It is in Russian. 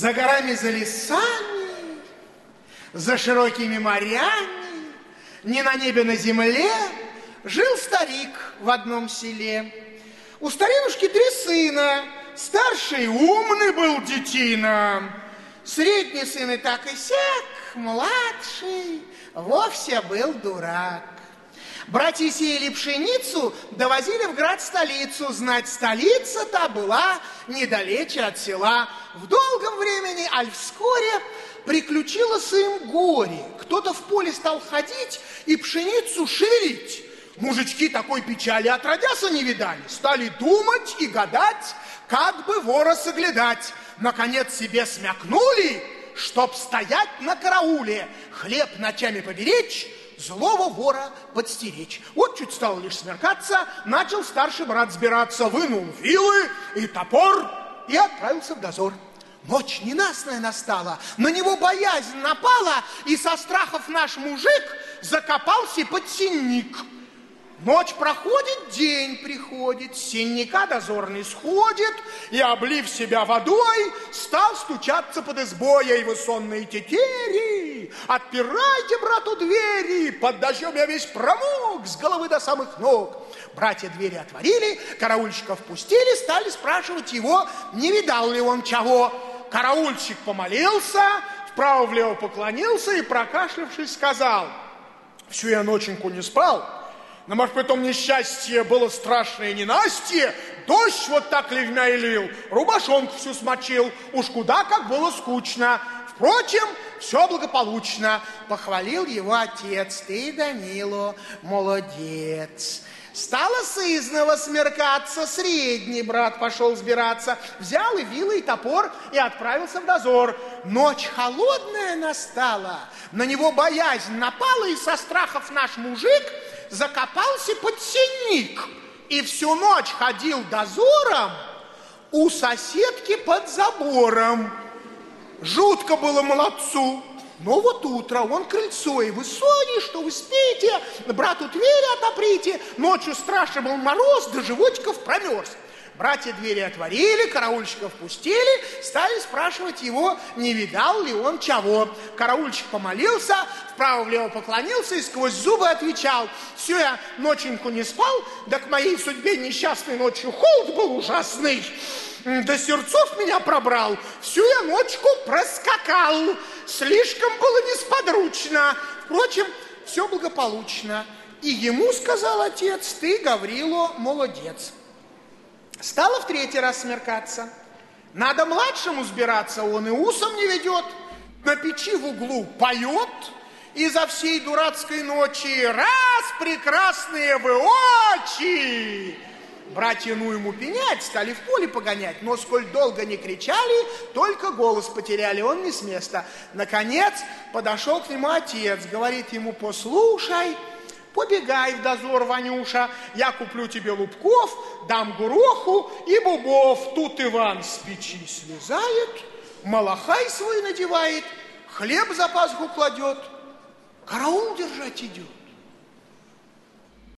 За горами, за лесами, за широкими морями, ни на небе, на земле, жил старик в одном селе. У старинушки три сына. Старший умный был детина, средний сын и так и сяк, младший вовсе был дурак. Братья сеяли пшеницу, довозили в град столицу. Знать, столица-то была недалече от села. В долгом времени, аль вскоре, приключилось им горе. Кто-то в поле стал ходить и пшеницу шевелить. Мужички такой печали отродяса не видали. Стали думать и гадать, как бы вора соглядать. Наконец себе смякнули, чтоб стоять на карауле, хлеб ночами поберечь, злого вора подстеречь. Вот чуть стало лишь смеркаться, начал старший брат сбираться, вынул вилы и топор и отправился в дозор. Ночь ненастная настала, на него боязнь напала, и со страхов наш мужик закопался под синник. Ночь проходит, день приходит, с дозорный сходит, и, облив себя водой, стал стучаться под избой, его сонные тетери. Отпирайте, брату, двери, под дождем я весь промок с головы до самых ног. Братья двери отворили, караульщиков пустили, стали спрашивать его, не видал ли он чего. Караульщик помолился, вправо-влево поклонился и, прокашлявшись, сказал, всю я ноченьку не спал, но, может, потом несчастье было страшное ненастье, дождь вот так ливня и лил, рубашонку всю смочил, уж куда как было скучно. Впрочем, все благополучно. Похвалил его отец, ты, Данилу, молодец. Стало сызново смеркаться, средний брат пошел сбираться, взял и вилы, и топор, и отправился в дозор. Ночь холодная настала, на него боязнь напала, и со страхов наш мужик закопался под синик и всю ночь ходил дозором у соседки под забором. Жутко было молодцу. Но вот утро, он крыльцо, и вы сони, что вы спите, брату двери отоприте. Ночью страшно был мороз, до животиков промерз. Братья двери отворили, караульщиков пустили, стали спрашивать его, не видал ли он чего. Караульщик помолился, вправо-влево поклонился и сквозь зубы отвечал, все я ноченьку не спал, да к моей судьбе несчастной ночью холод был ужасный до сердцов меня пробрал, всю я ночку проскакал. Слишком было несподручно. Впрочем, все благополучно. И ему сказал отец, ты, Гаврило, молодец. Стало в третий раз смеркаться. Надо младшему сбираться, он и усом не ведет. На печи в углу поет, и за всей дурацкой ночи раз прекрасные вы очи Братья ну ему пенять, стали в поле погонять, но сколь долго не кричали, только голос потеряли, он не с места. Наконец подошел к нему отец, говорит ему, послушай, побегай в дозор, Ванюша, я куплю тебе лубков, дам гороху и бубов. Тут Иван с печи слезает, малахай свой надевает, хлеб за пазуху кладет, караул держать идет.